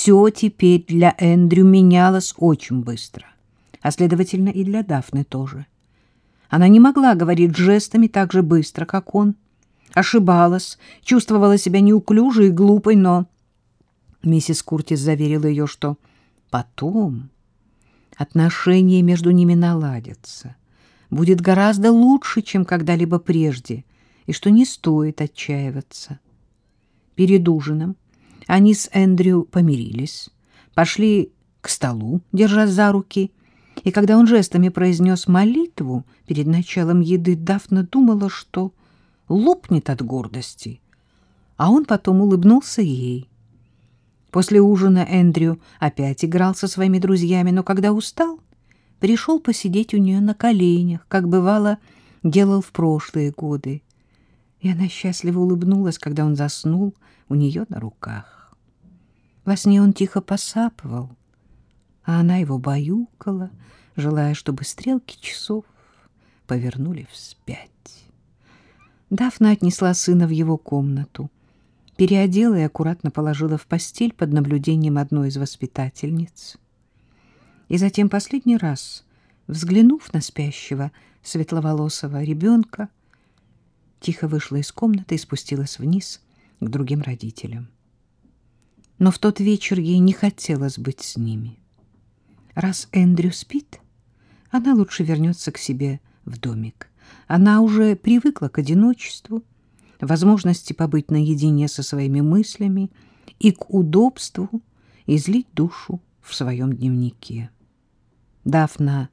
Все теперь для Эндрю менялось очень быстро, а, следовательно, и для Дафны тоже. Она не могла говорить жестами так же быстро, как он. Ошибалась, чувствовала себя неуклюжей и глупой, но... Миссис Куртис заверила ее, что потом отношения между ними наладятся, будет гораздо лучше, чем когда-либо прежде, и что не стоит отчаиваться. Перед ужином они с Эндрю помирились, пошли к столу, держась за руки, и когда он жестами произнес молитву перед началом еды, Дафна думала, что лопнет от гордости, а он потом улыбнулся ей. После ужина Эндрю опять играл со своими друзьями, но когда устал, пришел посидеть у нее на коленях, как бывало делал в прошлые годы. И она счастливо улыбнулась, когда он заснул у нее на руках. Во сне он тихо посапывал, а она его баюкала, желая, чтобы стрелки часов повернули вспять. Дафна отнесла сына в его комнату, переодела и аккуратно положила в постель под наблюдением одной из воспитательниц. И затем последний раз, взглянув на спящего светловолосого ребенка, тихо вышла из комнаты и спустилась вниз к другим родителям. Но в тот вечер ей не хотелось быть с ними. Раз Эндрю спит, она лучше вернется к себе в домик. Она уже привыкла к одиночеству, возможности побыть наедине со своими мыслями и к удобству излить душу в своем дневнике. Дафна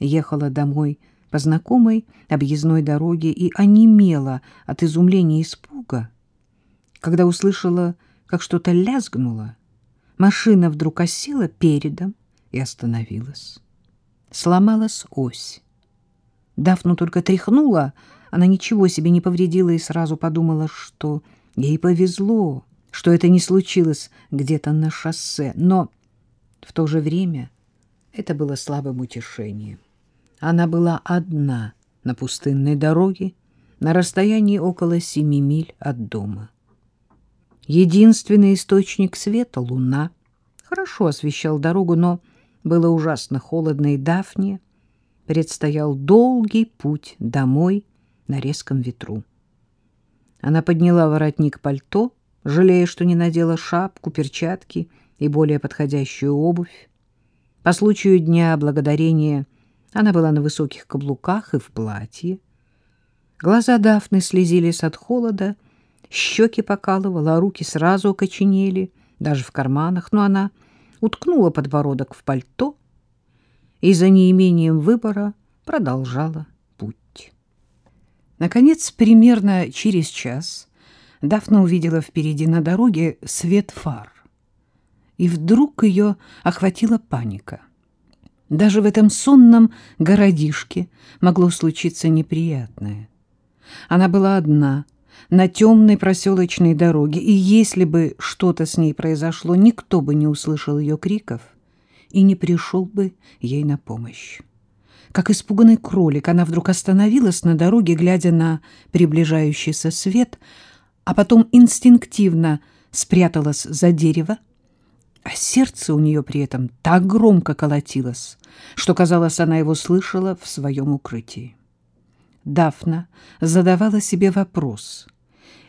ехала домой по знакомой объездной дороге и онемела от изумления и испуга, когда услышала, как что-то лязгнуло. Машина вдруг осела передом и остановилась. Сломалась ось. Дафну только тряхнула, она ничего себе не повредила и сразу подумала, что ей повезло, что это не случилось где-то на шоссе. Но в то же время это было слабым утешением. Она была одна на пустынной дороге, на расстоянии около семи миль от дома. Единственный источник света — луна — хорошо освещал дорогу, но было ужасно холодно, и Дафне предстоял долгий путь домой на резком ветру. Она подняла воротник пальто, жалея, что не надела шапку, перчатки и более подходящую обувь. По случаю Дня Благодарения она была на высоких каблуках и в платье. Глаза Дафны слезились от холода, щеки покалывало, а руки сразу окоченели, даже в карманах, но она уткнула подбородок в пальто и за неимением выбора продолжала путь. Наконец, примерно через час Дафна увидела впереди на дороге свет фар. И вдруг ее охватила паника. Даже в этом сонном городишке могло случиться неприятное. Она была одна — на темной проселочной дороге, и если бы что-то с ней произошло, никто бы не услышал ее криков и не пришел бы ей на помощь. Как испуганный кролик, она вдруг остановилась на дороге, глядя на приближающийся свет, а потом инстинктивно спряталась за дерево, а сердце у нее при этом так громко колотилось, что, казалось, она его слышала в своем укрытии. Дафна задавала себе вопрос,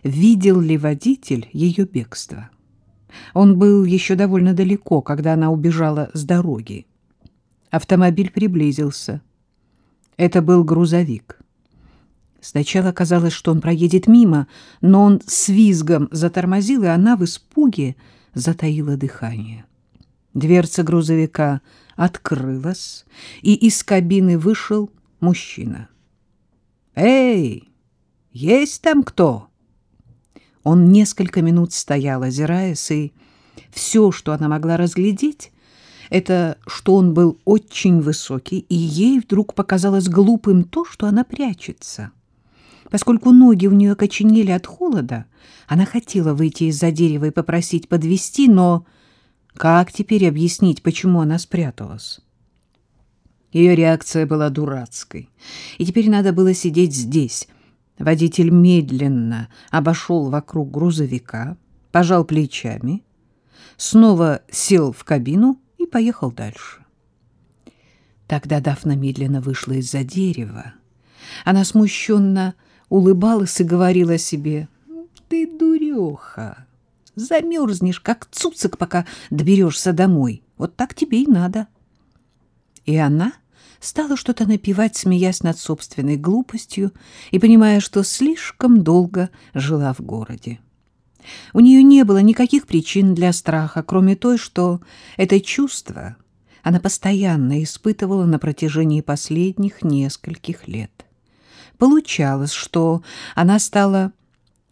видел ли водитель ее бегство. Он был еще довольно далеко, когда она убежала с дороги. Автомобиль приблизился. Это был грузовик. Сначала казалось, что он проедет мимо, но он с визгом затормозил, и она в испуге затаила дыхание. Дверца грузовика открылась, и из кабины вышел мужчина. «Эй, есть там кто?» Он несколько минут стоял, озираясь, и все, что она могла разглядеть, это что он был очень высокий, и ей вдруг показалось глупым то, что она прячется. Поскольку ноги у нее коченели от холода, она хотела выйти из-за дерева и попросить подвести, но как теперь объяснить, почему она спряталась? Ее реакция была дурацкой, и теперь надо было сидеть здесь. Водитель медленно обошел вокруг грузовика, пожал плечами, снова сел в кабину и поехал дальше. Тогда Дафна медленно вышла из-за дерева. Она смущенно улыбалась и говорила себе, «Ты дуреха, замерзнешь, как цуцик, пока доберешься домой. Вот так тебе и надо». И она стала что-то напевать, смеясь над собственной глупостью и понимая, что слишком долго жила в городе. У нее не было никаких причин для страха, кроме той, что это чувство она постоянно испытывала на протяжении последних нескольких лет. Получалось, что она стала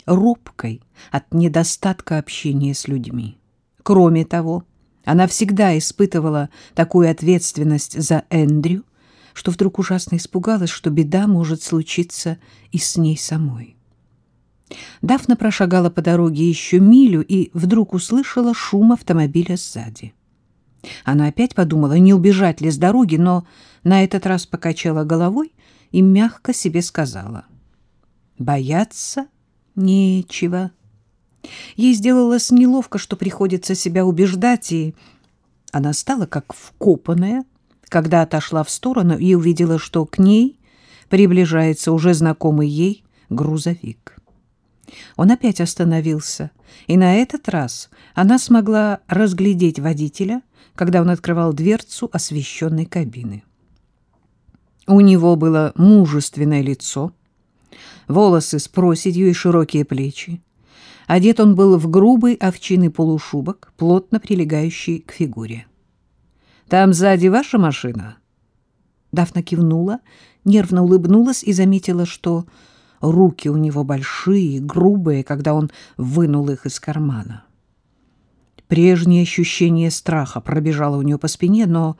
робкой от недостатка общения с людьми. Кроме того, она всегда испытывала такую ответственность за Эндрю, что вдруг ужасно испугалась, что беда может случиться и с ней самой. Дафна прошагала по дороге еще милю и вдруг услышала шум автомобиля сзади. Она опять подумала, не убежать ли с дороги, но на этот раз покачала головой и мягко себе сказала. «Бояться нечего». Ей сделалось неловко, что приходится себя убеждать, и она стала как вкопанная, когда отошла в сторону и увидела, что к ней приближается уже знакомый ей грузовик. Он опять остановился, и на этот раз она смогла разглядеть водителя, когда он открывал дверцу освещенной кабины. У него было мужественное лицо, волосы с проседью и широкие плечи. Одет он был в грубый овчиный полушубок, плотно прилегающий к фигуре. «Там сзади ваша машина?» Дафна кивнула, нервно улыбнулась и заметила, что руки у него большие, грубые, когда он вынул их из кармана. Прежнее ощущение страха пробежало у нее по спине, но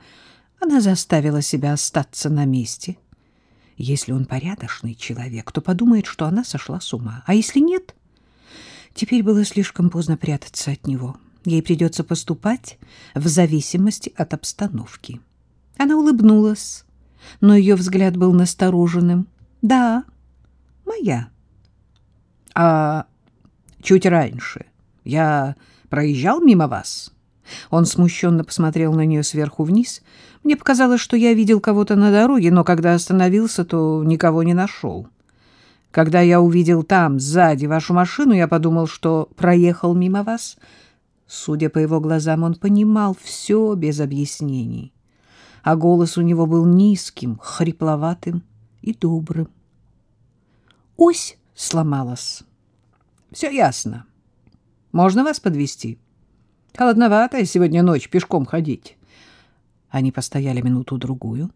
она заставила себя остаться на месте. Если он порядочный человек, то подумает, что она сошла с ума. А если нет, теперь было слишком поздно прятаться от него. Ей придется поступать в зависимости от обстановки. Она улыбнулась, но ее взгляд был настороженным. «Да, моя». «А чуть раньше я проезжал мимо вас?» Он смущенно посмотрел на нее сверху вниз. «Мне показалось, что я видел кого-то на дороге, но когда остановился, то никого не нашел. Когда я увидел там, сзади, вашу машину, я подумал, что проехал мимо вас». Судя по его глазам, он понимал все без объяснений. А голос у него был низким, хрипловатым и добрым. Ось сломалась. «Все ясно. Можно вас подвести? Холодноватая сегодня ночь пешком ходить. Они постояли минуту-другую.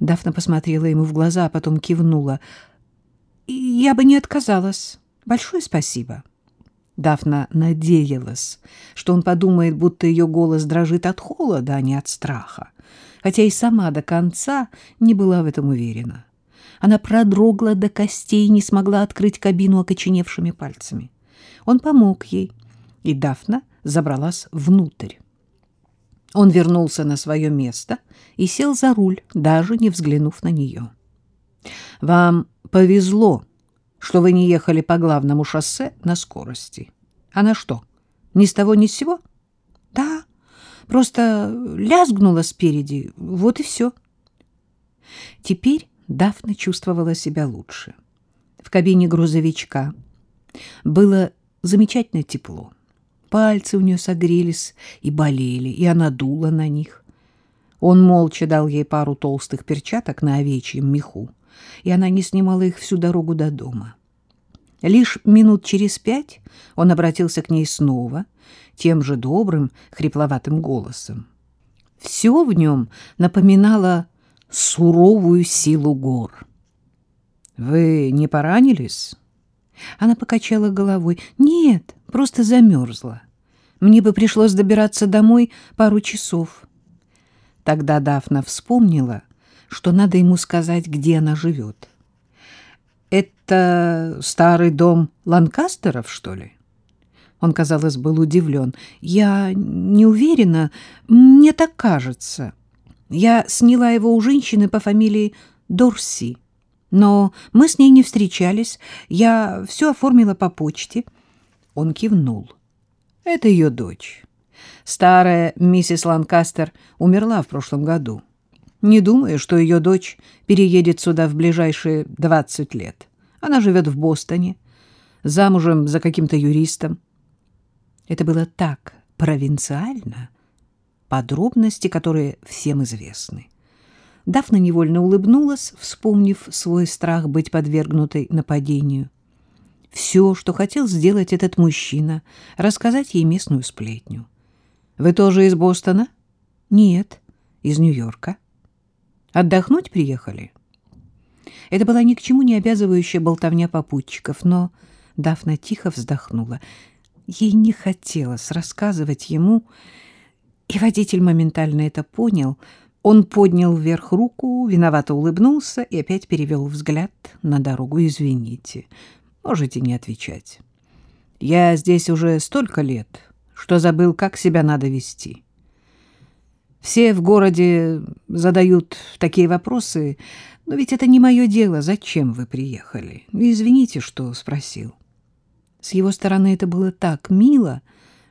Дафна посмотрела ему в глаза, а потом кивнула. «Я бы не отказалась. Большое спасибо». Дафна надеялась, что он подумает, будто ее голос дрожит от холода, а не от страха, хотя и сама до конца не была в этом уверена. Она продрогла до костей и не смогла открыть кабину окоченевшими пальцами. Он помог ей, и Дафна забралась внутрь. Он вернулся на свое место и сел за руль, даже не взглянув на нее. — Вам повезло, что вы не ехали по главному шоссе на скорости. Она что, ни с того ни с сего? — Да, просто лязгнула спереди, вот и все. Теперь Дафна чувствовала себя лучше. В кабине грузовичка было замечательно тепло. Пальцы у нее согрелись и болели, и она дула на них. Он молча дал ей пару толстых перчаток на овечьем меху, и она не снимала их всю дорогу до дома. Лишь минут через пять он обратился к ней снова, тем же добрым, хрипловатым голосом. Все в нем напоминало суровую силу гор. — Вы не поранились? Она покачала головой. Нет, просто замерзла. Мне бы пришлось добираться домой пару часов. Тогда Дафна вспомнила, что надо ему сказать, где она живет. «Это старый дом Ланкастеров, что ли?» Он, казалось, был удивлен. «Я не уверена. Мне так кажется. Я сняла его у женщины по фамилии Дорси». Но мы с ней не встречались. Я все оформила по почте. Он кивнул. Это ее дочь. Старая миссис Ланкастер умерла в прошлом году. Не думаю, что ее дочь переедет сюда в ближайшие 20 лет. Она живет в Бостоне, замужем за каким-то юристом. Это было так провинциально, подробности, которые всем известны. Дафна невольно улыбнулась, вспомнив свой страх быть подвергнутой нападению. Все, что хотел сделать этот мужчина, рассказать ей местную сплетню. «Вы тоже из Бостона?» «Нет, из Нью-Йорка». «Отдохнуть приехали?» Это была ни к чему не обязывающая болтовня попутчиков, но Дафна тихо вздохнула. Ей не хотелось рассказывать ему, и водитель моментально это понял. Он поднял вверх руку, виновато улыбнулся и опять перевел взгляд на дорогу. «Извините, можете не отвечать. Я здесь уже столько лет, что забыл, как себя надо вести. Все в городе задают такие вопросы, но ведь это не мое дело. Зачем вы приехали? Извините, что спросил». С его стороны это было так мило,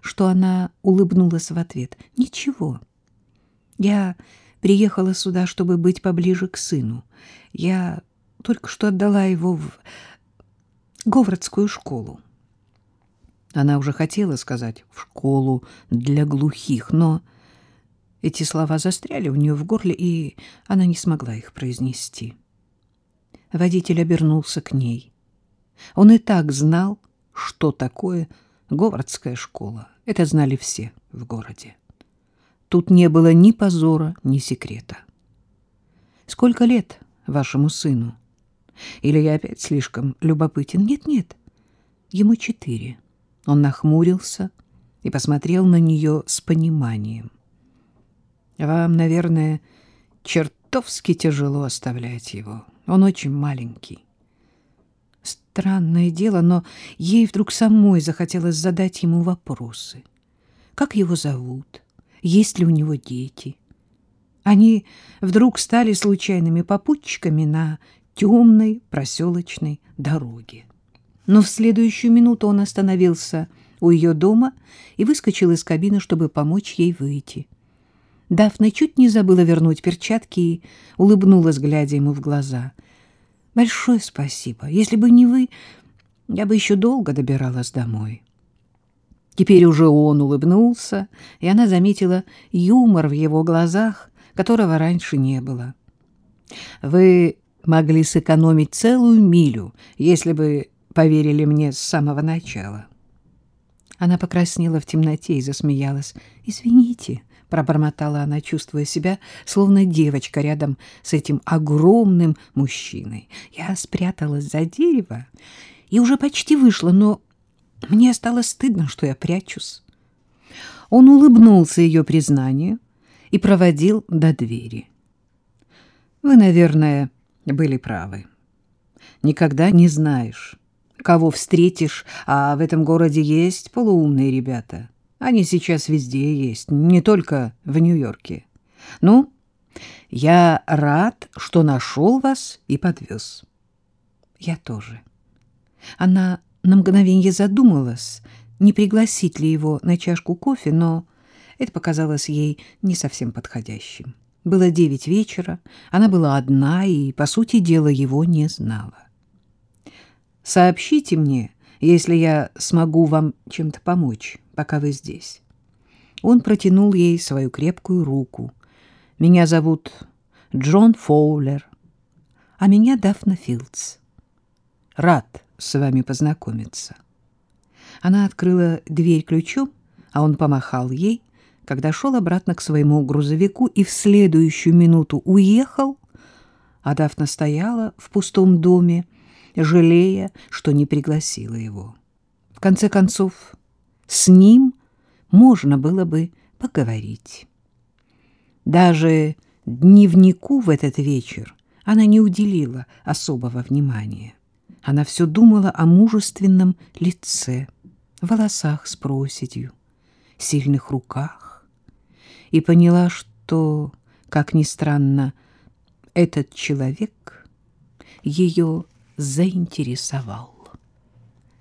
что она улыбнулась в ответ. «Ничего. Я приехала сюда, чтобы быть поближе к сыну. Я только что отдала его в Говардскую школу». Она уже хотела сказать «в школу для глухих», но эти слова застряли у нее в горле, и она не смогла их произнести. Водитель обернулся к ней. Он и так знал, что такое Говардская школа. Это знали все в городе. Тут не было ни позора, ни секрета. Сколько лет вашему сыну? Или я опять слишком любопытен? Нет-нет, ему четыре. Он нахмурился и посмотрел на нее с пониманием. Вам, наверное, чертовски тяжело оставлять его. Он очень маленький. Странное дело, но ей вдруг самой захотелось задать ему вопросы. Как его зовут? Есть ли у него дети? Они вдруг стали случайными попутчиками на темной проселочной дороге. Но в следующую минуту он остановился у ее дома и выскочил из кабины, чтобы помочь ей выйти. Дафна чуть не забыла вернуть перчатки и улыбнулась, глядя ему в глаза — Большое спасибо. Если бы не вы, я бы еще долго добиралась домой. Теперь уже он улыбнулся, и она заметила юмор в его глазах, которого раньше не было. Вы могли сэкономить целую милю, если бы поверили мне с самого начала. Она покраснела в темноте и засмеялась. «Извините», пробормотала она, чувствуя себя словно девочка рядом с этим огромным мужчиной. Я спряталась за дерево и уже почти вышла, но мне стало стыдно, что я прячусь. Он улыбнулся ее признанию и проводил до двери. Вы, наверное, были правы. Никогда не знаешь, кого встретишь, а в этом городе есть полуумные ребята. Они сейчас везде есть, не только в Нью-Йорке. Ну, я рад, что нашел вас и подвез. Я тоже. Она на мгновенье задумалась, не пригласить ли его на чашку кофе, но это показалось ей не совсем подходящим. Было девять вечера, она была одна и, по сути дела, его не знала. «Сообщите мне, если я смогу вам чем-то помочь, пока вы здесь. Он протянул ей свою крепкую руку. Меня зовут Джон Фоулер, а меня Дафна Филдс. Рад с вами познакомиться. Она открыла дверь ключом, а он помахал ей, когда шел обратно к своему грузовику и в следующую минуту уехал, а Дафна стояла в пустом доме, жалея, что не пригласила его. В конце концов, с ним можно было бы поговорить. Даже дневнику в этот вечер она не уделила особого внимания. Она все думала о мужественном лице, волосах с проседью, сильных руках и поняла, что, как ни странно, этот человек ее заинтересовал.